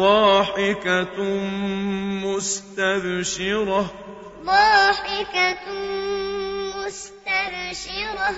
ضاحكة مستبشرة. ضاحكة مستبشرة.